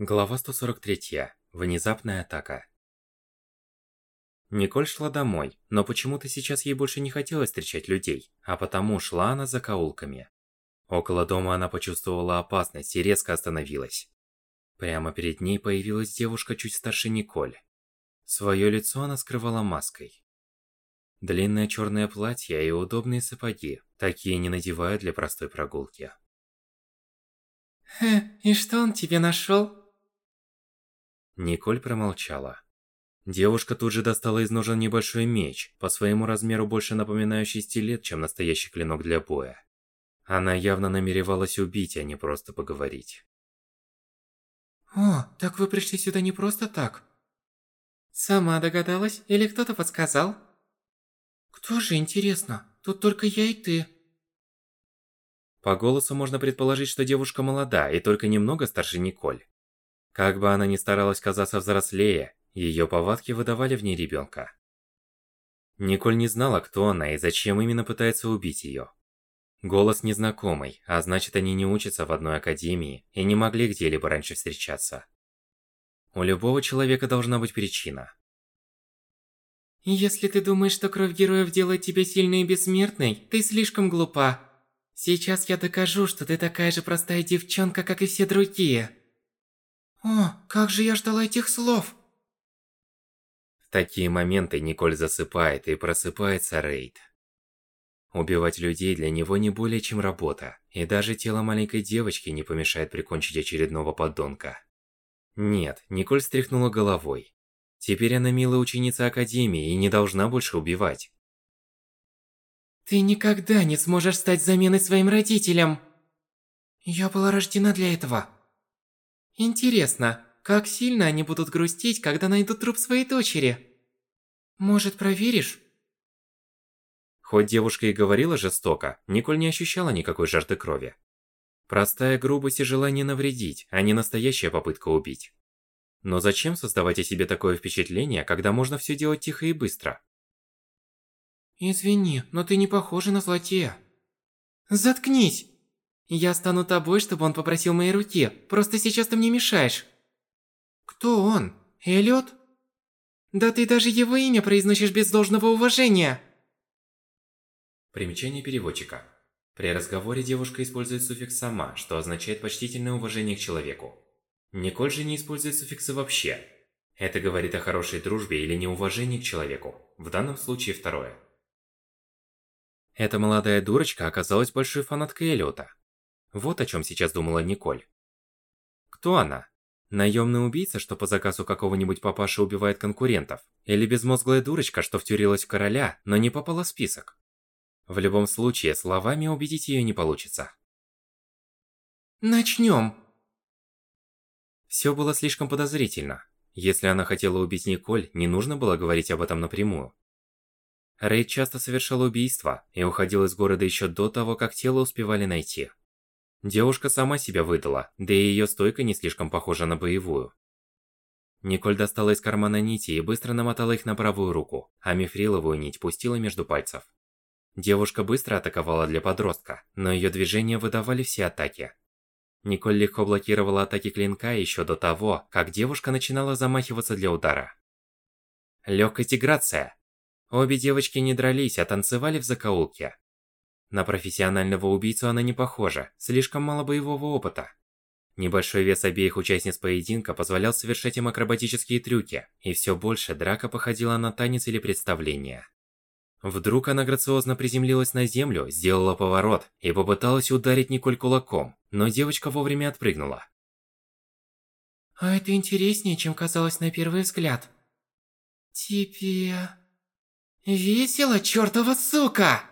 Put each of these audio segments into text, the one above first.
Глава 143. Внезапная атака. Николь шла домой, но почему-то сейчас ей больше не хотелось встречать людей, а потому шла она за каулками. Около дома она почувствовала опасность и резко остановилась. Прямо перед ней появилась девушка чуть старше Николь. Своё лицо она скрывала маской. Длинное чёрное платье и удобные сапоги, такие не надевают для простой прогулки. Хе, и что он тебе нашёл? Николь промолчала. Девушка тут же достала из ножен небольшой меч, по своему размеру больше напоминающий стилет, чем настоящий клинок для боя. Она явно намеревалась убить, а не просто поговорить. О, так вы пришли сюда не просто так? Сама догадалась или кто-то подсказал? Кто же, интересно? Тут только я и ты. По голосу можно предположить, что девушка молода и только немного старше Николь. Как бы она ни старалась казаться взрослее, ее повадки выдавали в ней ребенка. Николь не знала, кто она и зачем именно пытается убить ее. Голос незнакомый, а значит они не учатся в одной академии и не могли где-либо раньше встречаться. У любого человека должна быть причина. Если ты думаешь, что кровь героев делает тебя сильной и бессмертной, ты слишком глупа. Сейчас я докажу, что ты такая же простая девчонка, как и все другие. О, как же я ждала этих слов! В такие моменты Николь засыпает и просыпается Рейд. Убивать людей для него не более чем работа, и даже тело маленькой девочки не помешает прикончить очередного подонка. Нет, Николь стряхнула головой. Теперь она милая ученица Академии и не должна больше убивать. Ты никогда не сможешь стать заменой своим родителям. Я была рождена для этого. Интересно, как сильно они будут грустить, когда найдут труп своей дочери? Может, проверишь? Хоть девушка и говорила жестоко, Николь не ощущала никакой жажды крови. Простая грубость и желание навредить, а не настоящая попытка убить. Но зачем создавать о себе такое впечатление, когда можно все делать тихо и быстро? Извини, но ты не похожа на злодея. Заткнись! Я стану тобой, чтобы он попросил моей руки. Просто сейчас ты мне мешаешь. Кто он? Эллиот? Да ты даже его имя произносишь без должного уважения. Примечание переводчика. При разговоре девушка использует суффикс «сама», что означает почтительное уважение к человеку. Николь же не использует суффиксы вообще. Это говорит о хорошей дружбе или неуважении к человеку. В данном случае второе. Эта молодая дурочка оказалась большой фанаткой Эллиота. Вот о чем сейчас думала Николь. Кто она? Наемный убийца, что по заказу какого-нибудь папаши убивает конкурентов? Или безмозглая дурочка, что втюрилась в короля, но не попала в список? В любом случае, словами убедить ее не получится. Начнем. Все было слишком подозрительно. Если она хотела убить Николь, не нужно было говорить об этом напрямую. Рейд часто совершал убийства и уходил из города еще до того, как тело успевали найти. Девушка сама себя выдала, да и её стойка не слишком похожа на боевую. Николь достала из кармана нити и быстро намотала их на правую руку, а мифриловую нить пустила между пальцев. Девушка быстро атаковала для подростка, но её движения выдавали все атаки. Николь легко блокировала атаки клинка ещё до того, как девушка начинала замахиваться для удара. Лёгкость и грация. Обе девочки не дрались, а танцевали в закоулке. На профессионального убийцу она не похожа, слишком мало боевого опыта. Небольшой вес обеих участниц поединка позволял совершать им акробатические трюки, и все больше драка походила на танец или представление. Вдруг она грациозно приземлилась на землю, сделала поворот и попыталась ударить Николь кулаком, но девочка вовремя отпрыгнула. А это интереснее, чем казалось на первый взгляд. Тебе... весело, чертова сука!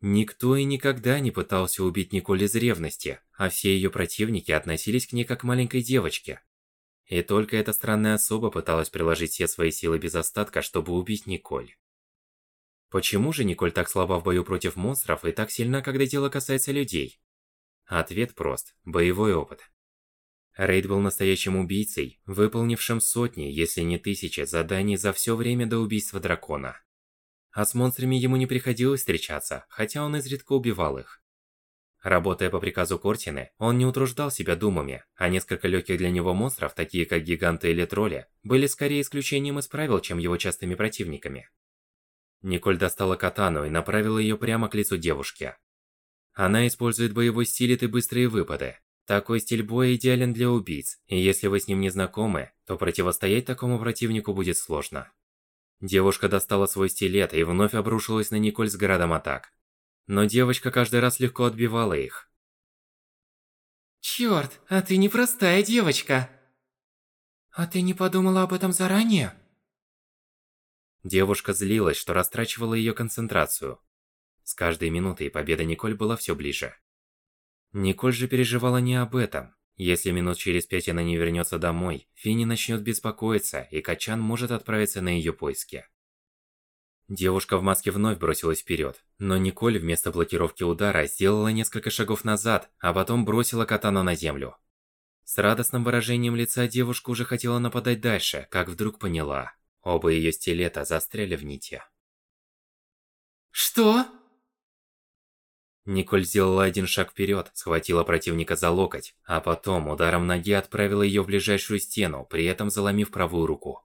Никто и никогда не пытался убить Николь из ревности, а все ее противники относились к ней как к маленькой девочке. И только эта странная особа пыталась приложить все свои силы без остатка, чтобы убить Николь. Почему же Николь так слаба в бою против монстров и так сильна, когда дело касается людей? Ответ прост – боевой опыт. Рейд был настоящим убийцей, выполнившим сотни, если не тысячи, заданий за все время до убийства дракона. А с монстрами ему не приходилось встречаться, хотя он изредка убивал их. Работая по приказу Кортины, он не утруждал себя думами, а несколько легких для него монстров, такие как гиганты или тролли, были скорее исключением из правил, чем его частыми противниками. Николь достала катану и направила ее прямо к лицу девушки. Она использует боевой стиль и быстрые выпады. Такой стиль боя идеален для убийц, и если вы с ним не знакомы, то противостоять такому противнику будет сложно. Девушка достала свой стилет и вновь обрушилась на Николь с градом атак. Но девочка каждый раз легко отбивала их. Чёрт, а ты непростая девочка. А ты не подумала об этом заранее? Девушка злилась, что растрачивала ее концентрацию. С каждой минутой победа Николь была все ближе. Николь же переживала не об этом. Если минут через пять она не вернется домой, Фини начнет беспокоиться, и Качан может отправиться на ее поиски. Девушка в маске вновь бросилась вперед, но Николь вместо блокировки удара сделала несколько шагов назад, а потом бросила катану на землю. С радостным выражением лица девушка уже хотела нападать дальше, как вдруг поняла. Оба ее стилета застряли в нити. Что? Николь сделала один шаг вперед, схватила противника за локоть, а потом ударом ноги отправила ее в ближайшую стену, при этом заломив правую руку.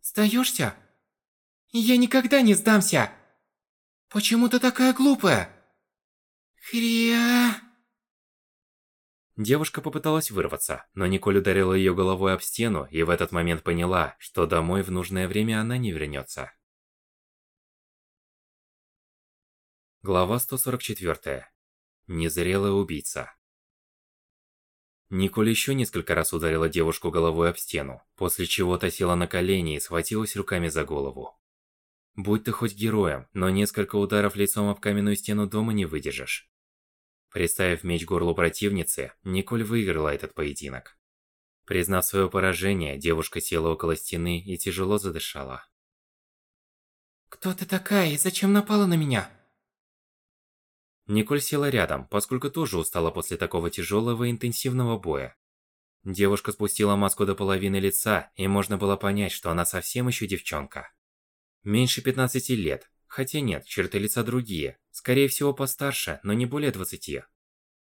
Сдаешься? Я никогда не сдамся! Почему ты такая глупая? Хря... Девушка попыталась вырваться, но Николь ударила ее головой об стену и в этот момент поняла, что домой в нужное время она не вернется. Глава 144. Незрелая убийца. Николь еще несколько раз ударила девушку головой об стену, после чего та села на колени и схватилась руками за голову. Будь ты хоть героем, но несколько ударов лицом об каменную стену дома не выдержишь. Приставив меч горлу противницы, Николь выиграла этот поединок. Признав свое поражение, девушка села около стены и тяжело задышала. «Кто ты такая и зачем напала на меня?» Николь села рядом, поскольку тоже устала после такого тяжелого и интенсивного боя. Девушка спустила маску до половины лица, и можно было понять, что она совсем еще девчонка. Меньше 15 лет, хотя нет, черты лица другие, скорее всего постарше, но не более 20.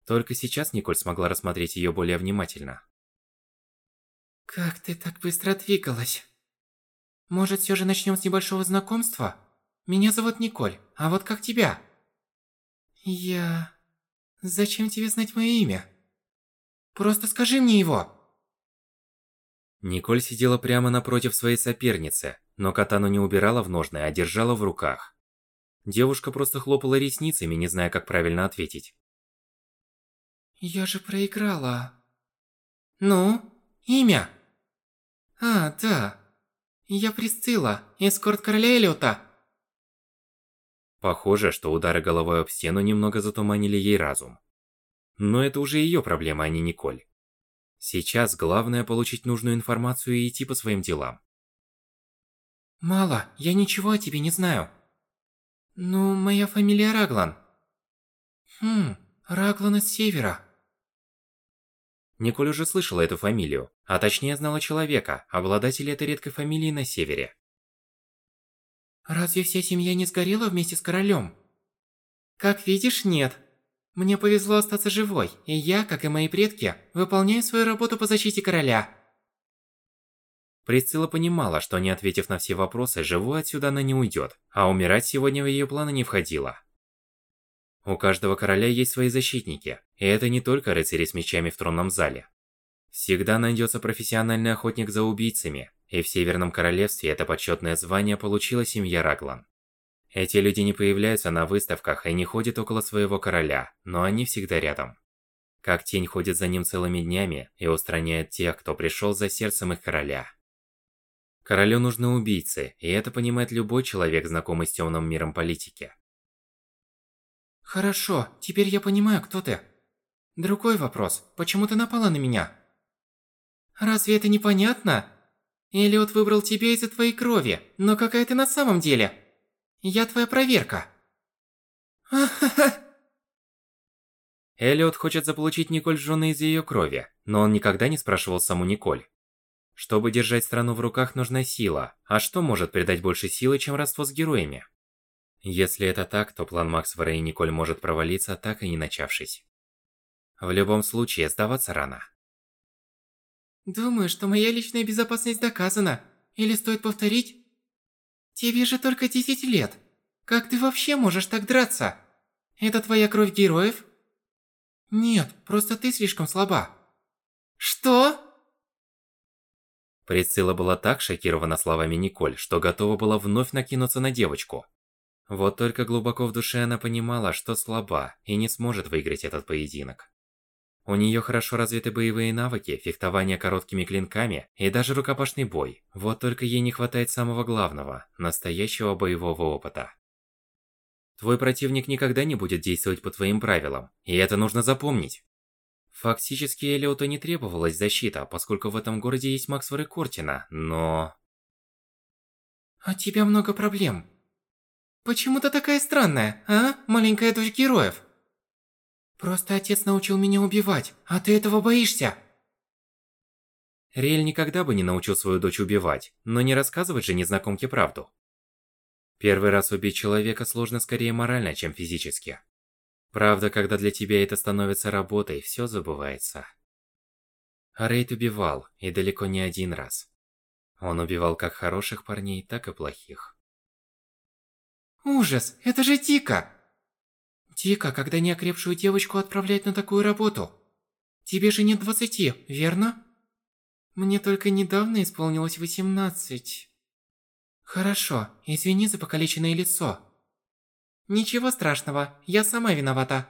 Только сейчас Николь смогла рассмотреть ее более внимательно. Как ты так быстро двигалась? Может, все же начнем с небольшого знакомства? Меня зовут Николь, а вот как тебя? Я... Зачем тебе знать мое имя? Просто скажи мне его. Николь сидела прямо напротив своей соперницы, но катану не убирала в ножны, а держала в руках. Девушка просто хлопала ресницами, не зная, как правильно ответить. Я же проиграла. Ну, имя? А, да. Я Присцилла, эскорт короля Элиота. Похоже, что удары головой об стену немного затуманили ей разум. Но это уже ее проблема, а не Николь. Сейчас главное получить нужную информацию и идти по своим делам. Мало, я ничего о тебе не знаю. Ну, моя фамилия Раглан. Хм, Раглан из Севера. Николь уже слышала эту фамилию, а точнее знала человека, обладателя этой редкой фамилии на Севере. Разве вся семья не сгорела вместе с королем? Как видишь, нет. Мне повезло остаться живой, и я, как и мои предки, выполняю свою работу по защите короля. Присцилла понимала, что не ответив на все вопросы, живой отсюда она не уйдет, а умирать сегодня в ее планы не входило. У каждого короля есть свои защитники, и это не только рыцари с мечами в тронном зале. Всегда найдется профессиональный охотник за убийцами, и в Северном Королевстве это почетное звание получила семья Раглан. Эти люди не появляются на выставках и не ходят около своего короля, но они всегда рядом. Как тень ходит за ним целыми днями и устраняет тех, кто пришел за сердцем их короля. Королю нужны убийцы, и это понимает любой человек, знакомый с темным миром политики. Хорошо, теперь я понимаю, кто ты. Другой вопрос, почему ты напала на меня? Разве это непонятно? Элиот выбрал тебя из-за твоей крови, но какая ты на самом деле? Я твоя проверка. Элиот хочет заполучить Николь жены из ее крови, но он никогда не спрашивал саму Николь. Чтобы держать страну в руках, нужна сила, а что может придать больше силы, чем родство с героями? Если это так, то план Максвера и Николь может провалиться, так и не начавшись. В любом случае, сдаваться рано. Думаю, что моя личная безопасность доказана. Или стоит повторить? Тебе же только 10 лет. Как ты вообще можешь так драться? Это твоя кровь героев? Нет, просто ты слишком слаба. Что? Присцилла была так шокирована словами Николь, что готова была вновь накинуться на девочку. Вот только глубоко в душе она понимала, что слаба и не сможет выиграть этот поединок. У нее хорошо развиты боевые навыки, фехтование короткими клинками и даже рукопашный бой. Вот только ей не хватает самого главного – настоящего боевого опыта. Твой противник никогда не будет действовать по твоим правилам, и это нужно запомнить. Фактически Элиоту не требовалась защита, поскольку в этом городе есть Максвер и Кортина, но... «У а тебя много проблем», Почему ты такая странная, а, маленькая дочь героев? Просто отец научил меня убивать, а ты этого боишься? Риэль никогда бы не научил свою дочь убивать, но не рассказывать же незнакомке правду. Первый раз убить человека сложно скорее морально, чем физически. Правда, когда для тебя это становится работой, все забывается. А Рейд убивал, и далеко не один раз. Он убивал как хороших парней, так и плохих. Ужас, это же Тика! Тика, когда неокрепшую девочку отправляет на такую работу. Тебе же нет двадцати, верно? Мне только недавно исполнилось восемнадцать. Хорошо, извини за покалеченное лицо. Ничего страшного, я сама виновата.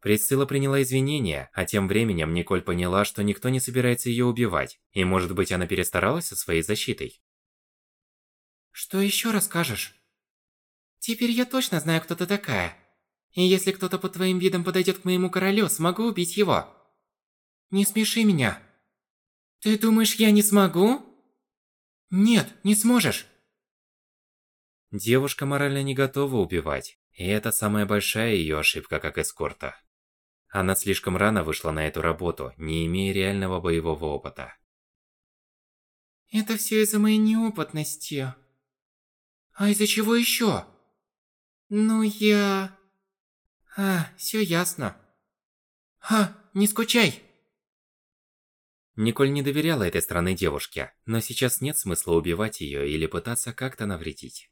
Присцилла приняла извинения, а тем временем Николь поняла, что никто не собирается ее убивать, и может быть она перестаралась со своей защитой. Что еще расскажешь? Теперь я точно знаю, кто ты такая. И если кто-то под твоим видом подойдет к моему королю, смогу убить его. Не смеши меня. Ты думаешь, я не смогу? Нет, не сможешь. Девушка морально не готова убивать, и это самая большая ее ошибка как эскорта. Она слишком рано вышла на эту работу, не имея реального боевого опыта. Это все из-за моей неопытности. А из-за чего еще? Ну я... А, все ясно. Ха, не скучай. Николь не доверяла этой странной девушке, но сейчас нет смысла убивать ее или пытаться как-то навредить.